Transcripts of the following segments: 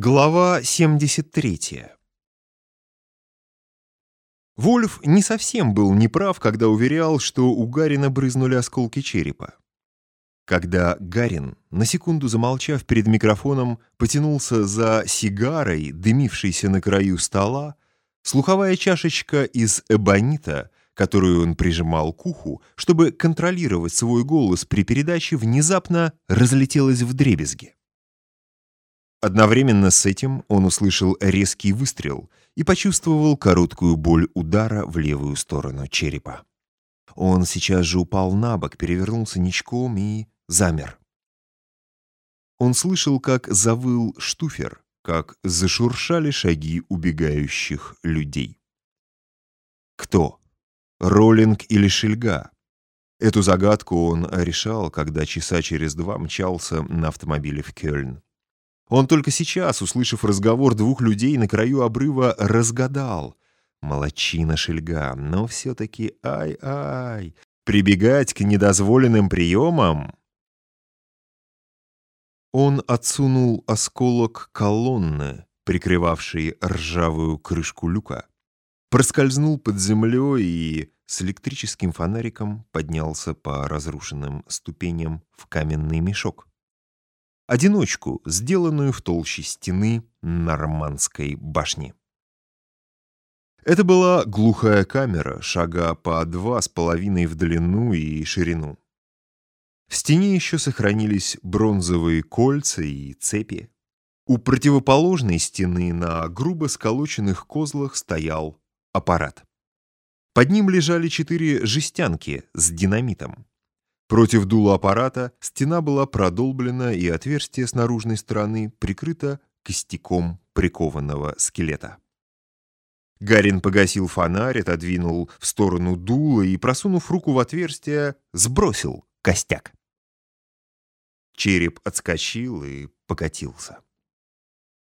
Глава 73 Вольф не совсем был неправ, когда уверял, что у Гарина брызнули осколки черепа. Когда Гарин, на секунду замолчав перед микрофоном, потянулся за сигарой, дымившейся на краю стола, слуховая чашечка из эбонита, которую он прижимал к уху, чтобы контролировать свой голос при передаче, внезапно разлетелась в дребезги. Одновременно с этим он услышал резкий выстрел и почувствовал короткую боль удара в левую сторону черепа. Он сейчас же упал на бок, перевернулся ничком и замер. Он слышал, как завыл штуфер, как зашуршали шаги убегающих людей. Кто? Роллинг или Шельга? Эту загадку он решал, когда часа через два мчался на автомобиле в Кёльн. Он только сейчас, услышав разговор двух людей на краю обрыва, разгадал. Молодчина Шельга, но все-таки ай-ай, прибегать к недозволенным приемам. Он отсунул осколок колонны, прикрывавшей ржавую крышку люка, проскользнул под землей и с электрическим фонариком поднялся по разрушенным ступеням в каменный мешок одиночку, сделанную в толще стены Нормандской башни. Это была глухая камера, шага по два с половиной в длину и ширину. В стене еще сохранились бронзовые кольца и цепи. У противоположной стены на грубо сколоченных козлах стоял аппарат. Под ним лежали четыре жестянки с динамитом. Против дула аппарата стена была продолблена, и отверстие с наружной стороны прикрыто костяком прикованного скелета. Гарин погасил фонарь, отодвинул в сторону дула и, просунув руку в отверстие, сбросил костяк. Череп отскочил и покатился.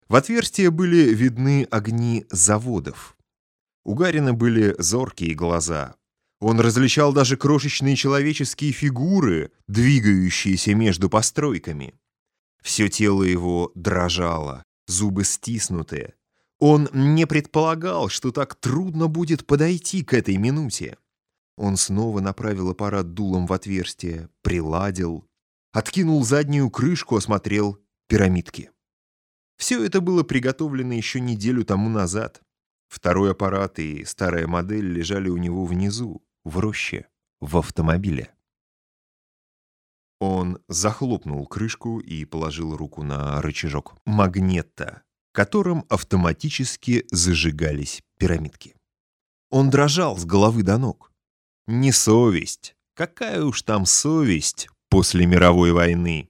В отверстие были видны огни заводов. У Гарина были зоркие глаза, он различал даже крошечные человеческие фигуры, двигающиеся между постройками. Все тело его дрожало, зубы стиснутые. Он не предполагал, что так трудно будет подойти к этой минуте. Он снова направил аппарат дулом в отверстие, приладил, откинул заднюю крышку, осмотрел пирамидки. Все это было приготовлено еще неделю тому назад. Второй аппарат и старая модель лежали у него внизу в роще, в автомобиле. Он захлопнул крышку и положил руку на рычажок магнета, которым автоматически зажигались пирамидки. Он дрожал с головы до ног. Не совесть. Какая уж там совесть после мировой войны.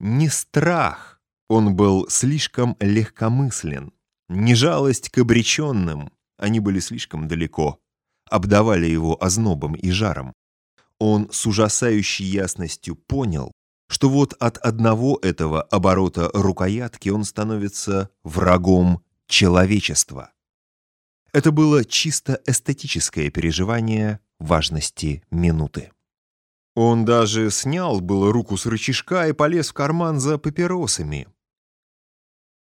Не страх. Он был слишком легкомыслен. Не жалость к обреченным. Они были слишком далеко обдавали его ознобом и жаром. Он с ужасающей ясностью понял, что вот от одного этого оборота рукоятки он становится врагом человечества. Это было чисто эстетическое переживание важности минуты. Он даже снял было руку с рычажка и полез в карман за папиросами.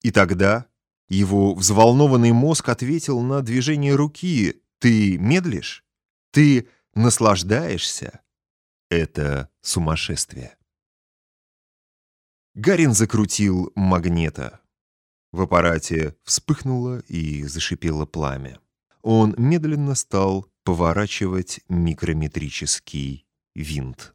И тогда его взволнованный мозг ответил на движение руки, ты медлишь? Ты наслаждаешься? Это сумасшествие. Гарин закрутил магнета. В аппарате вспыхнуло и зашипело пламя. Он медленно стал поворачивать микрометрический винт.